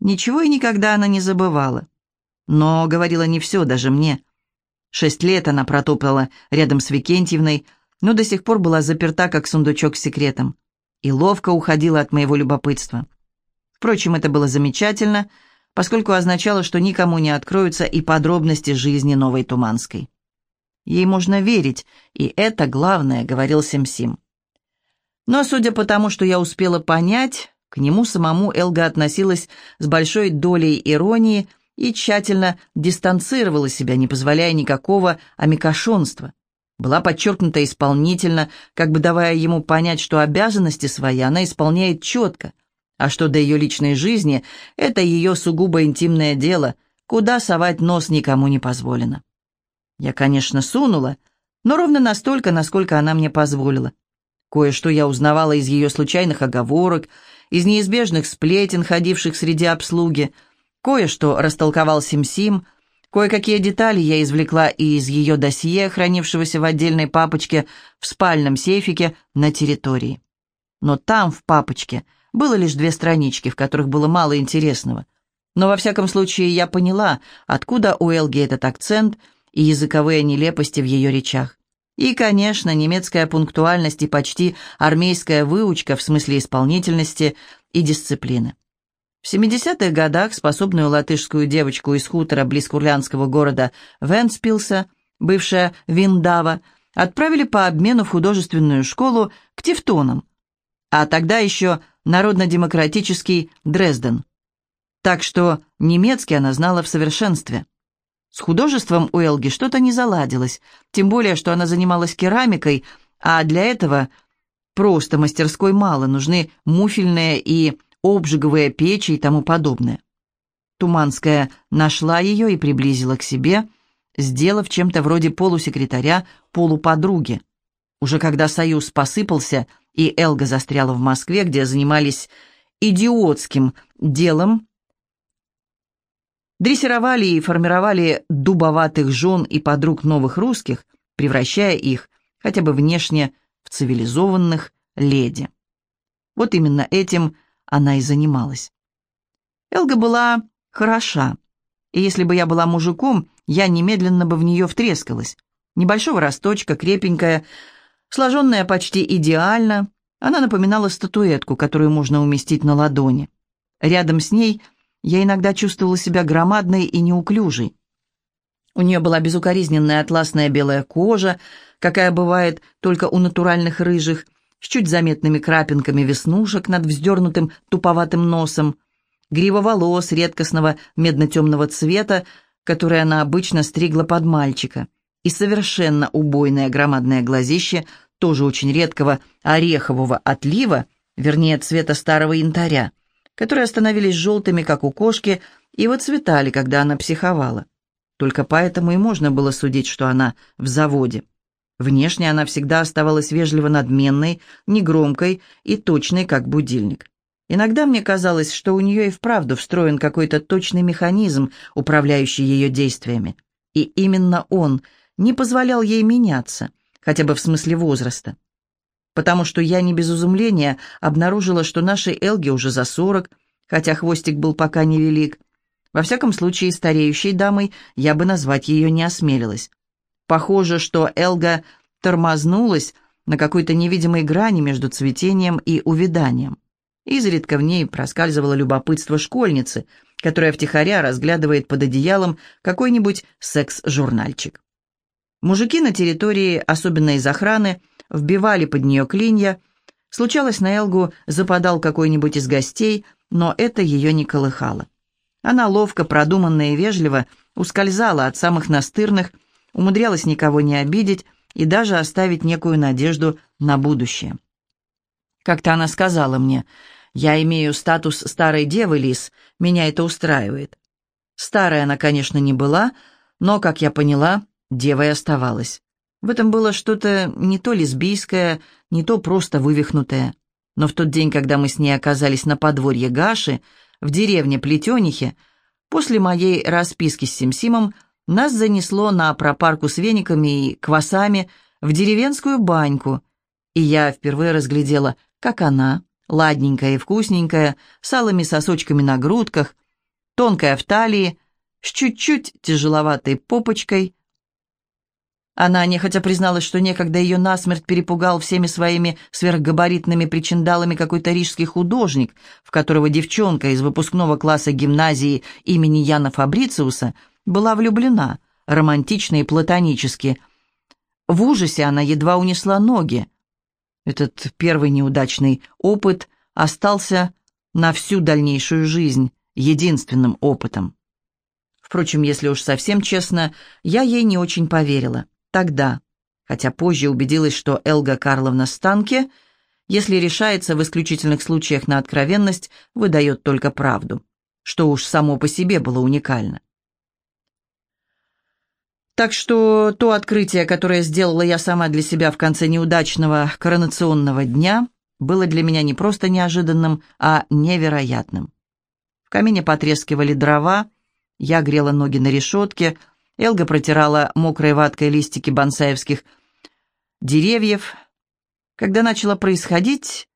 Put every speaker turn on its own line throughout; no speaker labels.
Ничего и никогда она не забывала. Но говорила не все, даже мне. Шесть лет она протопала рядом с Викентьевной, но до сих пор была заперта, как сундучок с секретом, и ловко уходила от моего любопытства. Впрочем, это было замечательно, поскольку означало, что никому не откроются и подробности жизни Новой Туманской. Ей можно верить, и это главное, говорил Сим-Сим. Но, судя по тому, что я успела понять, к нему самому Элга относилась с большой долей иронии и тщательно дистанцировала себя, не позволяя никакого амикошонства. Была подчеркнута исполнительно, как бы давая ему понять, что обязанности свои она исполняет четко, а что до ее личной жизни, это ее сугубо интимное дело, куда совать нос никому не позволено. Я, конечно, сунула, но ровно настолько, насколько она мне позволила. Кое-что я узнавала из ее случайных оговорок, из неизбежных сплетен, ходивших среди обслуги, кое-что растолковал Сим-Сим, кое-какие детали я извлекла и из ее досье, хранившегося в отдельной папочке в спальном сейфике на территории. Но там, в папочке, было лишь две странички, в которых было мало интересного. Но во всяком случае я поняла, откуда у Элги этот акцент – и языковые нелепости в ее речах. И, конечно, немецкая пунктуальность и почти армейская выучка в смысле исполнительности и дисциплины. В 70-х годах способную латышскую девочку из хутора близ курлянского города Венспилса, бывшая Виндава, отправили по обмену в художественную школу к Тевтонам, а тогда еще народно-демократический Дрезден. Так что немецкий она знала в совершенстве. С художеством у Элги что-то не заладилось, тем более, что она занималась керамикой, а для этого просто мастерской мало, нужны муфельные и обжиговые печи и тому подобное. Туманская нашла ее и приблизила к себе, сделав чем-то вроде полусекретаря, полуподруги. Уже когда союз посыпался, и Элга застряла в Москве, где занимались идиотским делом дрессировали и формировали дубоватых жен и подруг новых русских, превращая их, хотя бы внешне, в цивилизованных леди. Вот именно этим она и занималась. Элга была хороша, и если бы я была мужиком, я немедленно бы в нее втрескалась. Небольшого росточка, крепенькая, сложенная почти идеально, она напоминала статуэтку, которую можно уместить на ладони. Рядом с ней – я иногда чувствовала себя громадной и неуклюжей. У нее была безукоризненная атласная белая кожа, какая бывает только у натуральных рыжих, с чуть заметными крапинками веснушек над вздернутым туповатым носом, грива волос редкостного медно-темного цвета, который она обычно стригла под мальчика, и совершенно убойное громадное глазище, тоже очень редкого орехового отлива, вернее, цвета старого янтаря, которые становились желтыми, как у кошки, и выцветали, когда она психовала. Только поэтому и можно было судить, что она в заводе. Внешне она всегда оставалась вежливо надменной, негромкой и точной, как будильник. Иногда мне казалось, что у нее и вправду встроен какой-то точный механизм, управляющий ее действиями. И именно он не позволял ей меняться, хотя бы в смысле возраста потому что я не без изумления обнаружила, что нашей Элге уже за сорок, хотя хвостик был пока невелик. Во всяком случае, стареющей дамой я бы назвать ее не осмелилась. Похоже, что Элга тормознулась на какой-то невидимой грани между цветением и увяданием. Изредка в ней проскальзывало любопытство школьницы, которая втихаря разглядывает под одеялом какой-нибудь секс-журнальчик. Мужики на территории, особенно из охраны, вбивали под нее клинья. Случалось, на Элгу западал какой-нибудь из гостей, но это ее не колыхало. Она ловко, продуманно и вежливо ускользала от самых настырных, умудрялась никого не обидеть и даже оставить некую надежду на будущее. Как-то она сказала мне, «Я имею статус старой девы, Лис, меня это устраивает». Старая она, конечно, не была, но, как я поняла, девой оставалась. В этом было что-то не то лесбийское, не то просто вывихнутое. Но в тот день, когда мы с ней оказались на подворье Гаши, в деревне Плетенихе, после моей расписки с Симсимом, нас занесло на пропарку с вениками и квасами в деревенскую баньку, и я впервые разглядела, как она, ладненькая и вкусненькая, с алыми сосочками на грудках, тонкая в талии, с чуть-чуть тяжеловатой попочкой. Она нехотя призналась, что некогда ее насмерть перепугал всеми своими сверхгабаритными причиндалами какой-то рижский художник, в которого девчонка из выпускного класса гимназии имени Яна Фабрициуса была влюблена, романтично и платонически. В ужасе она едва унесла ноги. Этот первый неудачный опыт остался на всю дальнейшую жизнь единственным опытом. Впрочем, если уж совсем честно, я ей не очень поверила. Тогда, хотя позже убедилась, что Элга Карловна Станке, если решается в исключительных случаях на откровенность, выдает только правду, что уж само по себе было уникально. Так что то открытие, которое сделала я сама для себя в конце неудачного коронационного дня, было для меня не просто неожиданным, а невероятным. В камине потрескивали дрова, я грела ноги на решетке, Элга протирала мокрой ваткой листики бонсаевских деревьев. Когда начало происходить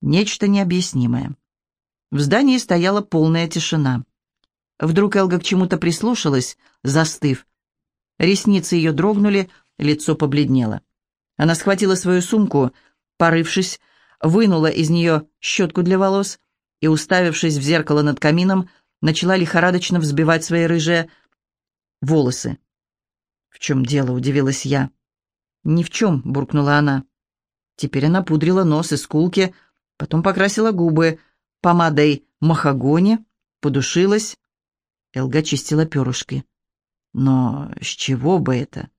нечто необъяснимое. В здании стояла полная тишина. Вдруг Элга к чему-то прислушалась, застыв, Ресницы ее дрогнули, лицо побледнело. Она схватила свою сумку, порывшись, вынула из нее щетку для волос и, уставившись в зеркало над камином, начала лихорадочно взбивать свои рыжие волосы. «В чем дело?» — удивилась я. «Ни в чем», — буркнула она. Теперь она пудрила нос и скулки, потом покрасила губы помадой махагони, подушилась. Элга чистила перышки. Но с чего бы это?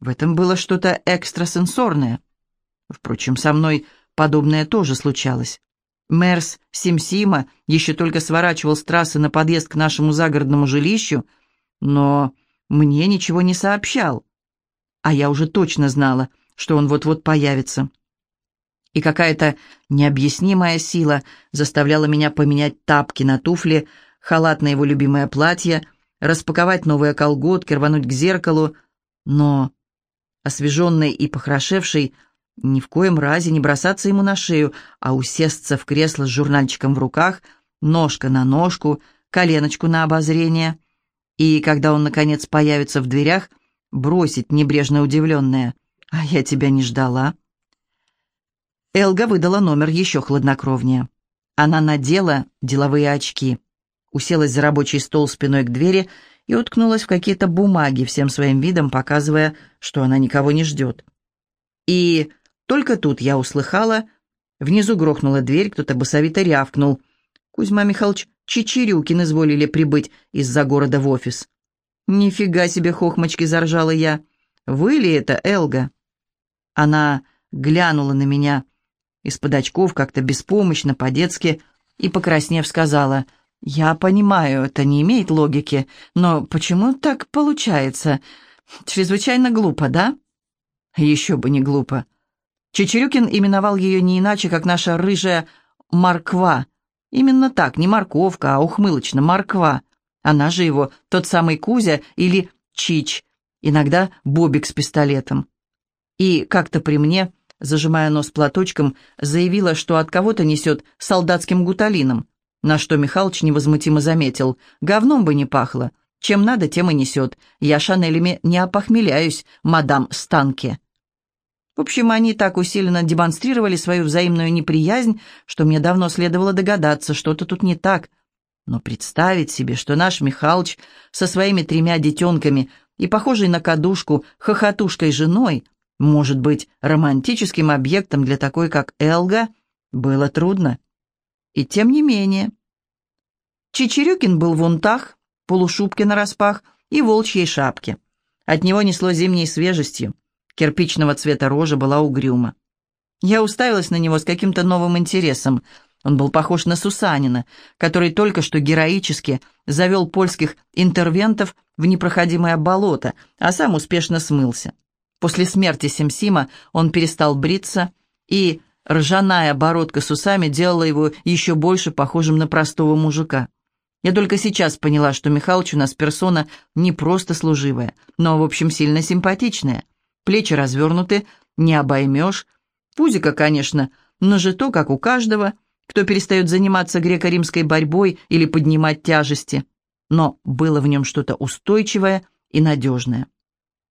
В этом было что-то экстрасенсорное. Впрочем, со мной подобное тоже случалось. Мерс Симсима еще только сворачивал с трассы на подъезд к нашему загородному жилищу, но мне ничего не сообщал. А я уже точно знала, что он вот-вот появится. И какая-то необъяснимая сила заставляла меня поменять тапки на туфли, халат на его любимое платье — распаковать новые колготки, рвануть к зеркалу, но, освеженный и похорошевший, ни в коем разе не бросаться ему на шею, а усесться в кресло с журнальчиком в руках, ножка на ножку, коленочку на обозрение. И когда он, наконец, появится в дверях, бросить небрежно удивленное. «А я тебя не ждала». Элга выдала номер еще хладнокровнее. Она надела деловые очки уселась за рабочий стол спиной к двери и уткнулась в какие-то бумаги, всем своим видом показывая, что она никого не ждет. И только тут я услыхала, внизу грохнула дверь, кто-то басовито рявкнул. Кузьма Михайлович Чечерюкин изволили прибыть из-за города в офис. «Нифига себе, хохмочки!» — заржала я. «Вы ли это, Элга?» Она глянула на меня из-под очков как-то беспомощно, по-детски, и, покраснев, сказала — «Я понимаю, это не имеет логики, но почему так получается? Чрезвычайно глупо, да?» «Еще бы не глупо». Чечерюкин именовал ее не иначе, как наша рыжая морква. Именно так, не морковка, а ухмылочно морква. Она же его тот самый Кузя или Чич, иногда Бобик с пистолетом. И как-то при мне, зажимая нос платочком, заявила, что от кого-то несет солдатским гуталином. На что Михалыч невозмутимо заметил. «Говном бы не пахло. Чем надо, тем и несет. Я шанелями не опохмеляюсь, мадам Станке». В общем, они так усиленно демонстрировали свою взаимную неприязнь, что мне давно следовало догадаться, что-то тут не так. Но представить себе, что наш Михалыч со своими тремя детенками и похожей на кадушку хохотушкой женой может быть романтическим объектом для такой, как Элга, было трудно. И тем не менее. Чечерюкин был в унтах, полушубке нараспах и волчьей шапке. От него несло зимней свежестью. Кирпичного цвета рожа была угрюма. Я уставилась на него с каким-то новым интересом. Он был похож на Сусанина, который только что героически завел польских интервентов в непроходимое болото, а сам успешно смылся. После смерти Симсима он перестал бриться и Ржаная бородка с усами делала его еще больше похожим на простого мужика. Я только сейчас поняла, что Михалыч у нас персона не просто служивая, но, в общем, сильно симпатичная. Плечи развернуты, не обоймешь. Пузика, конечно, но же то, как у каждого, кто перестает заниматься греко-римской борьбой или поднимать тяжести. Но было в нем что-то устойчивое и надежное.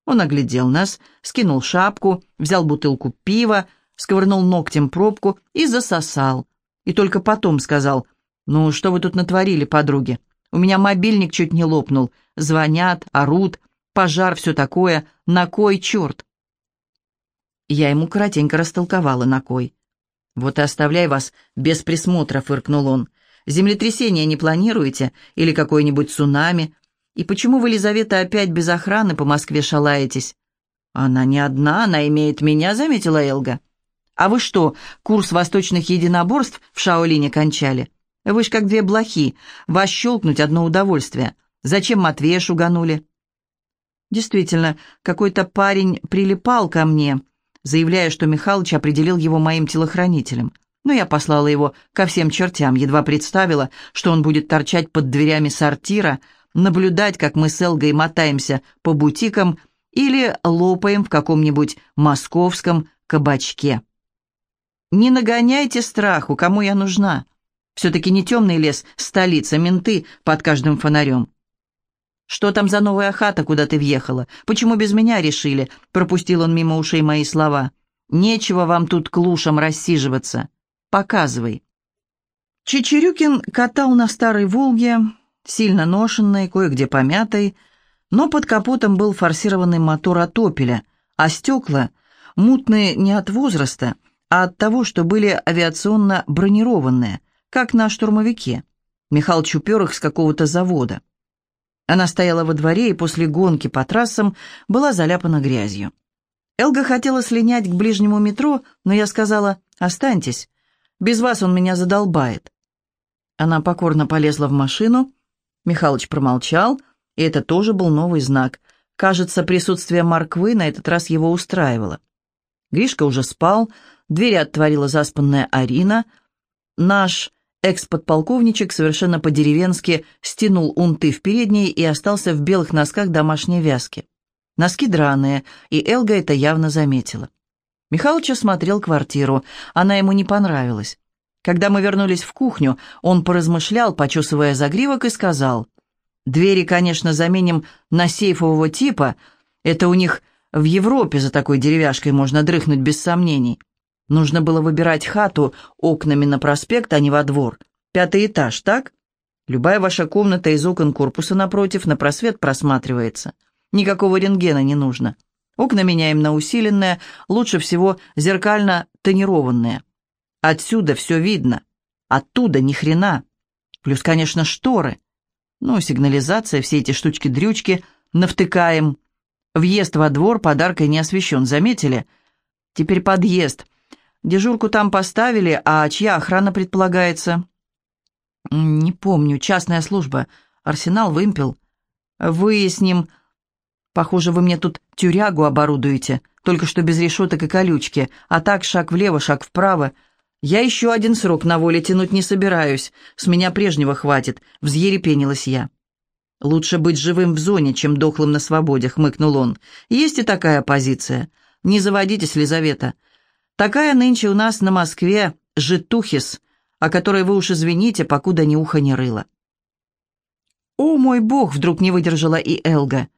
Он оглядел нас, скинул шапку, взял бутылку пива, сковырнул ногтем пробку и засосал. И только потом сказал, «Ну, что вы тут натворили, подруги? У меня мобильник чуть не лопнул. Звонят, орут, пожар, все такое. На кой черт?» Я ему коротенько растолковала, на кой. «Вот и оставляй вас без присмотра», — фыркнул он. «Землетрясение не планируете? Или какое-нибудь цунами? И почему вы, Лизавета, опять без охраны по Москве шалаетесь?» «Она не одна, она имеет меня», — заметила Элга. «А вы что, курс восточных единоборств в Шаолине кончали? Вы ж как две блохи, вас щелкнуть одно удовольствие. Зачем Матвея шуганули?» Действительно, какой-то парень прилипал ко мне, заявляя, что Михалыч определил его моим телохранителем. Но я послала его ко всем чертям, едва представила, что он будет торчать под дверями сортира, наблюдать, как мы с Элгой мотаемся по бутикам или лопаем в каком-нибудь московском кабачке. «Не нагоняйте страху, кому я нужна. Все-таки не темный лес, столица, менты под каждым фонарем. «Что там за новая хата, куда ты въехала? Почему без меня решили?» Пропустил он мимо ушей мои слова. «Нечего вам тут клушам рассиживаться. Показывай». Чечерюкин катал на старой «Волге», сильно ношенной, кое-где помятой, но под капотом был форсированный мотор от «Опеля», а стекла мутные не от возраста, а от того, что были авиационно бронированные, как на штурмовике. Михаил упер их с какого-то завода. Она стояла во дворе и после гонки по трассам была заляпана грязью. Элга хотела слинять к ближнему метро, но я сказала «Останьтесь, без вас он меня задолбает». Она покорно полезла в машину, Михалыч промолчал, и это тоже был новый знак. Кажется, присутствие Марквы на этот раз его устраивало. Гришка уже спал, дверь отворила заспанная Арина. Наш Экс-подполковничек совершенно по-деревенски стянул унты в передней и остался в белых носках домашней вязки. Носки драные, и Элга это явно заметила. Михалыч осмотрел квартиру, она ему не понравилась. Когда мы вернулись в кухню, он поразмышлял, почесывая загривок, и сказал, «Двери, конечно, заменим на сейфового типа, это у них в Европе за такой деревяшкой можно дрыхнуть без сомнений. Нужно было выбирать хату окнами на проспект, а не во двор. Пятый этаж, так? Любая ваша комната из окон корпуса напротив на просвет просматривается. Никакого рентгена не нужно. Окна меняем на усиленные, лучше всего зеркально-тонированные. Отсюда все видно. Оттуда ни хрена. Плюс, конечно, шторы. Ну, сигнализация, все эти штучки-дрючки навтыкаем. Въезд во двор подаркой не освещен, заметили? Теперь подъезд. Дежурку там поставили, а чья охрана предполагается?» «Не помню. Частная служба. Арсенал вымпел. Выясним. Похоже, вы мне тут тюрягу оборудуете, только что без решеток и колючки, а так шаг влево, шаг вправо. Я еще один срок на воле тянуть не собираюсь. С меня прежнего хватит», — взъерепенилась я. «Лучше быть живым в зоне, чем дохлым на свободе», — хмыкнул он. «Есть и такая позиция. Не заводитесь, Лизавета. Такая нынче у нас на Москве житухис, о которой вы уж извините, покуда ни уха не рыло. «О, мой бог!» — вдруг не выдержала и Элга.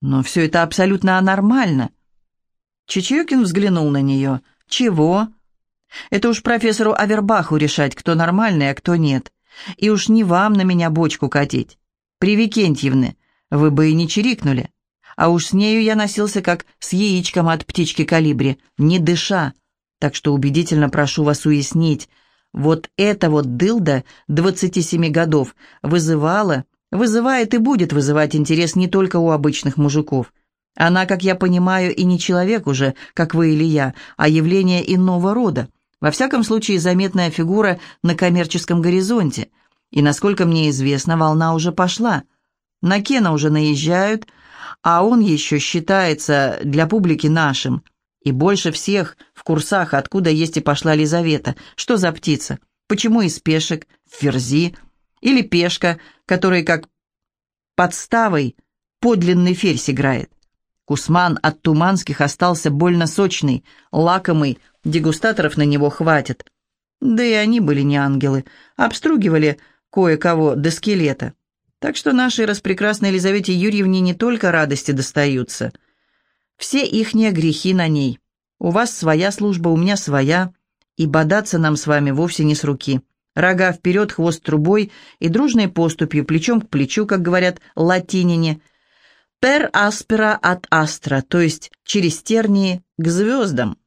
«Но все это абсолютно анормально». Чечекин взглянул на нее. «Чего?» «Это уж профессору Авербаху решать, кто нормальный, а кто нет. И уж не вам на меня бочку катить. При Викентьевне вы бы и не чирикнули. А уж с нею я носился, как с яичком от птички калибри, не дыша. Так что убедительно прошу вас уяснить, вот эта вот дылда 27 годов вызывала, вызывает и будет вызывать интерес не только у обычных мужиков. Она, как я понимаю, и не человек уже, как вы или я, а явление иного рода. Во всяком случае, заметная фигура на коммерческом горизонте. И, насколько мне известно, волна уже пошла. На Кена уже наезжают, а он еще считается для публики нашим. И больше всех в курсах, откуда есть и пошла Лизавета. Что за птица? Почему из пешек, ферзи? Или пешка, которой как подставой подлинный ферзь играет? Кусман от туманских остался больно сочный, лакомый, дегустаторов на него хватит. Да и они были не ангелы, обстругивали кое-кого до скелета. Так что нашей распрекрасной Елизавете Юрьевне не только радости достаются. Все ихние грехи на ней. У вас своя служба, у меня своя, и бодаться нам с вами вовсе не с руки. Рога вперед, хвост трубой и дружной поступью, плечом к плечу, как говорят латинине. «Per aspera ad astra», то есть через тернии к звездам.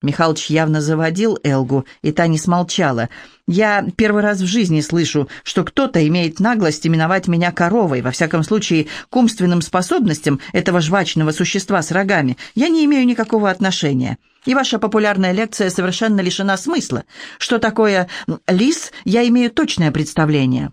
Михалыч явно заводил Элгу, и та не смолчала. «Я первый раз в жизни слышу, что кто-то имеет наглость именовать меня коровой, во всяком случае, к умственным способностям этого жвачного существа с рогами. Я не имею никакого отношения. И ваша популярная лекция совершенно лишена смысла. Что такое лис, я имею точное представление».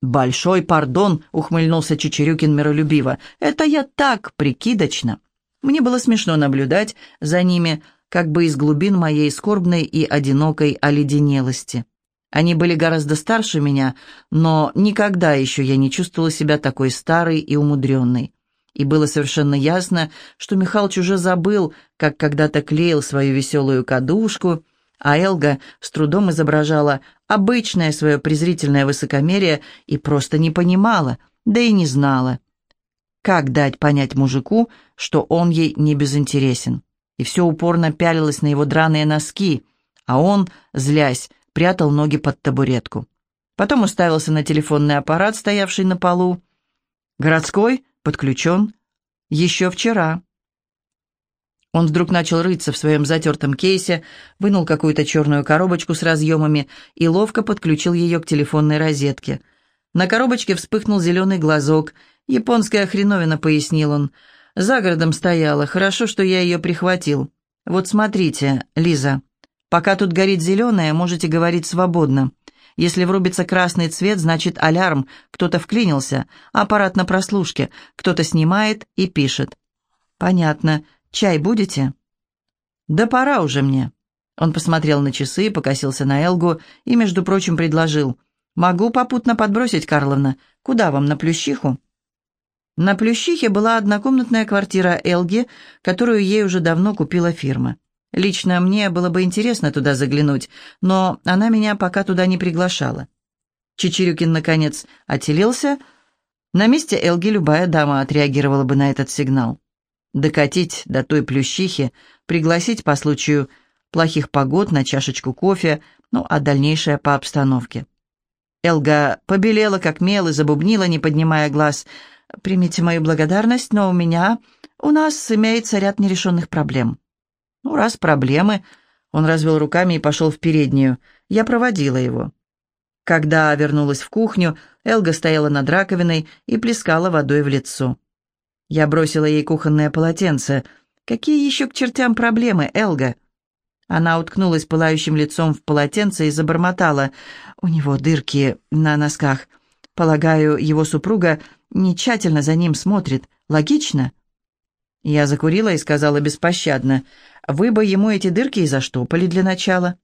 «Большой пардон», — ухмыльнулся Чечерюкин миролюбиво. «Это я так, прикидочно». Мне было смешно наблюдать за ними, — как бы из глубин моей скорбной и одинокой оледенелости. Они были гораздо старше меня, но никогда еще я не чувствовала себя такой старой и умудренной. И было совершенно ясно, что Михалыч уже забыл, как когда-то клеил свою веселую кадушку, а Элга с трудом изображала обычное свое презрительное высокомерие и просто не понимала, да и не знала, как дать понять мужику, что он ей не безинтересен и все упорно пялилась на его драные носки, а он, злясь, прятал ноги под табуретку. Потом уставился на телефонный аппарат, стоявший на полу. «Городской? Подключен? Еще вчера». Он вдруг начал рыться в своем затертом кейсе, вынул какую-то черную коробочку с разъемами и ловко подключил ее к телефонной розетке. На коробочке вспыхнул зеленый глазок. «Японская хреновина», — пояснил он. За городом стояла, хорошо, что я ее прихватил. Вот смотрите, Лиза, пока тут горит зеленое, можете говорить свободно. Если врубится красный цвет, значит алярм, кто-то вклинился, аппарат на прослушке, кто-то снимает и пишет. Понятно. Чай будете? Да пора уже мне. Он посмотрел на часы, покосился на Элгу и, между прочим, предложил. «Могу попутно подбросить, Карловна. Куда вам, на Плющиху?» На Плющихе была однокомнатная квартира Элги, которую ей уже давно купила фирма. Лично мне было бы интересно туда заглянуть, но она меня пока туда не приглашала. Чечерюкин, наконец, отелился. На месте Элги любая дама отреагировала бы на этот сигнал. Докатить до той Плющихи, пригласить по случаю плохих погод на чашечку кофе, ну, а дальнейшее по обстановке. Элга побелела, как мел, и забубнила, не поднимая глаз – Примите мою благодарность, но у меня, у нас имеется ряд нерешенных проблем. Ну, раз проблемы, он развел руками и пошел в переднюю. Я проводила его. Когда вернулась в кухню, Элга стояла над раковиной и плескала водой в лицо. Я бросила ей кухонное полотенце. «Какие еще к чертям проблемы, Элга?» Она уткнулась пылающим лицом в полотенце и забормотала. «У него дырки на носках. Полагаю, его супруга не тщательно за ним смотрит. Логично?» Я закурила и сказала беспощадно, «Вы бы ему эти дырки и заштопали для начала».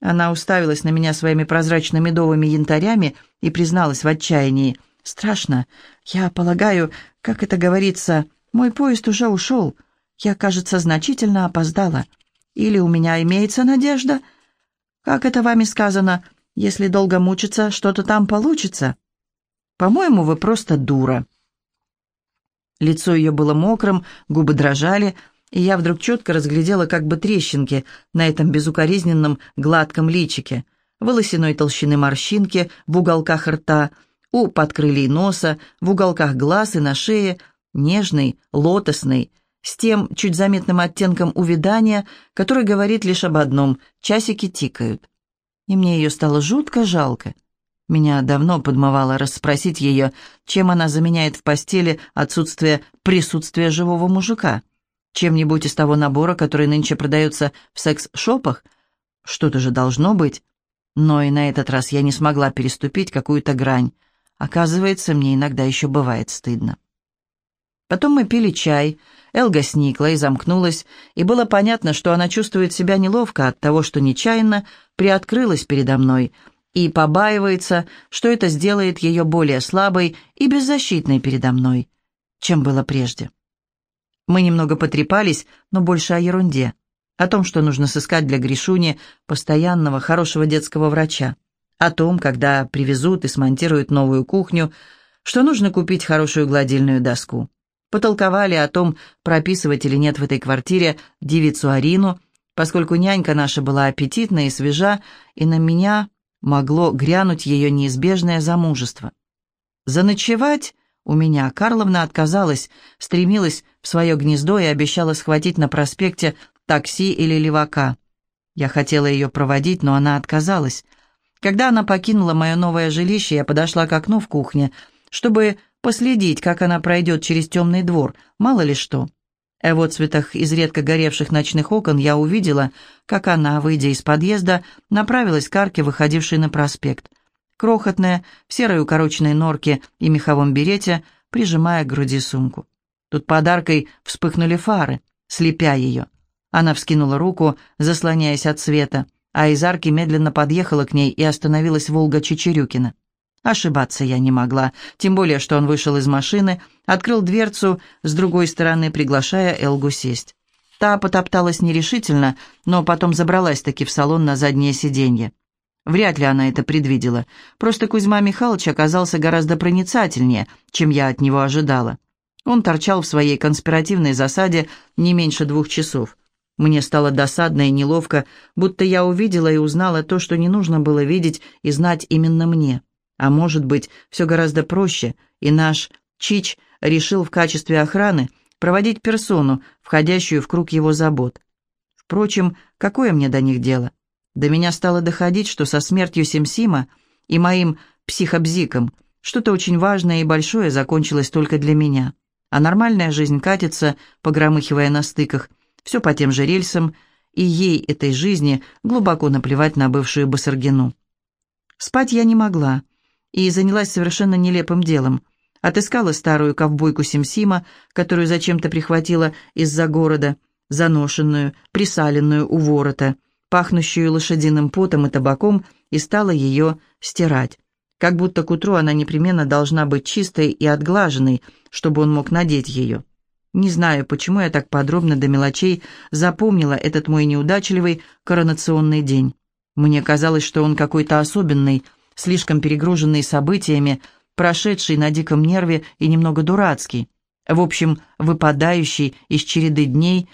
Она уставилась на меня своими прозрачными медовыми янтарями и призналась в отчаянии, «Страшно. Я полагаю, как это говорится, мой поезд уже ушел. Я, кажется, значительно опоздала. Или у меня имеется надежда? Как это вами сказано, если долго мучиться, что-то там получится?» По-моему, вы просто дура». Лицо ее было мокрым, губы дрожали, и я вдруг четко разглядела как бы трещинки на этом безукоризненном гладком личике, волосяной толщины морщинки в уголках рта, у подкрылей носа, в уголках глаз и на шее, нежный, лотосный, с тем чуть заметным оттенком увядания, который говорит лишь об одном — часики тикают. И мне ее стало жутко жалко. Меня давно подмывало расспросить ее, чем она заменяет в постели отсутствие присутствия живого мужика. Чем-нибудь из того набора, который нынче продается в секс-шопах? Что-то же должно быть. Но и на этот раз я не смогла переступить какую-то грань. Оказывается, мне иногда еще бывает стыдно. Потом мы пили чай, Элга сникла и замкнулась, и было понятно, что она чувствует себя неловко от того, что нечаянно приоткрылась передо мной — и побаивается, что это сделает ее более слабой и беззащитной передо мной, чем было прежде. Мы немного потрепались, но больше о ерунде. о том, что нужно сыскать для Гришуни постоянного хорошего детского врача, о том, когда привезут и смонтируют новую кухню, что нужно купить хорошую гладильную доску. Потолковали о том, прописывать или нет в этой квартире девицу Арину, поскольку нянька наша была аппетитна и свежа, и на меня могло грянуть ее неизбежное замужество. Заночевать у меня Карловна отказалась, стремилась в свое гнездо и обещала схватить на проспекте такси или левака. Я хотела ее проводить, но она отказалась. Когда она покинула мое новое жилище, я подошла к окну в кухне, чтобы последить, как она пройдет через темный двор, мало ли что. В отцветах из редко горевших ночных окон я увидела, как она, выйдя из подъезда, направилась к арке, выходившей на проспект. Крохотная, в серой укороченной норке и меховом берете, прижимая к груди сумку. Тут подаркой вспыхнули фары, слепя ее. Она вскинула руку, заслоняясь от света, а из арки медленно подъехала к ней и остановилась Волга Чечерюкина. Ошибаться я не могла, тем более, что он вышел из машины, открыл дверцу с другой стороны, приглашая Элгу сесть. Та потопталась нерешительно, но потом забралась-таки в салон на заднее сиденье. Вряд ли она это предвидела. Просто Кузьма Михайлович оказался гораздо проницательнее, чем я от него ожидала. Он торчал в своей конспиративной засаде не меньше двух часов. Мне стало досадно и неловко, будто я увидела и узнала то, что не нужно было видеть и знать именно мне. А может быть, все гораздо проще, и наш Чич решил в качестве охраны проводить персону, входящую в круг его забот. Впрочем, какое мне до них дело? До меня стало доходить, что со смертью Симсима и моим психобзиком что-то очень важное и большое закончилось только для меня, а нормальная жизнь катится, погромыхивая на стыках, все по тем же рельсам, и ей, этой жизни, глубоко наплевать на бывшую Басаргину. Спать я не могла, и занялась совершенно нелепым делом. Отыскала старую ковбойку Симсима, которую зачем-то прихватила из-за города, заношенную, присаленную у ворота, пахнущую лошадиным потом и табаком, и стала ее стирать. Как будто к утру она непременно должна быть чистой и отглаженной, чтобы он мог надеть ее. Не знаю, почему я так подробно до мелочей запомнила этот мой неудачливый коронационный день. Мне казалось, что он какой-то особенный – слишком перегруженный событиями, прошедший на диком нерве и немного дурацкий, в общем, выпадающий из череды дней,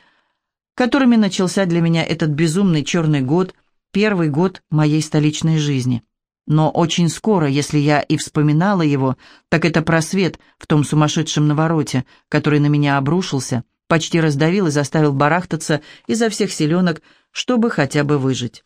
которыми начался для меня этот безумный черный год, первый год моей столичной жизни. Но очень скоро, если я и вспоминала его, так это просвет в том сумасшедшем навороте, который на меня обрушился, почти раздавил и заставил барахтаться изо всех селенок, чтобы хотя бы выжить.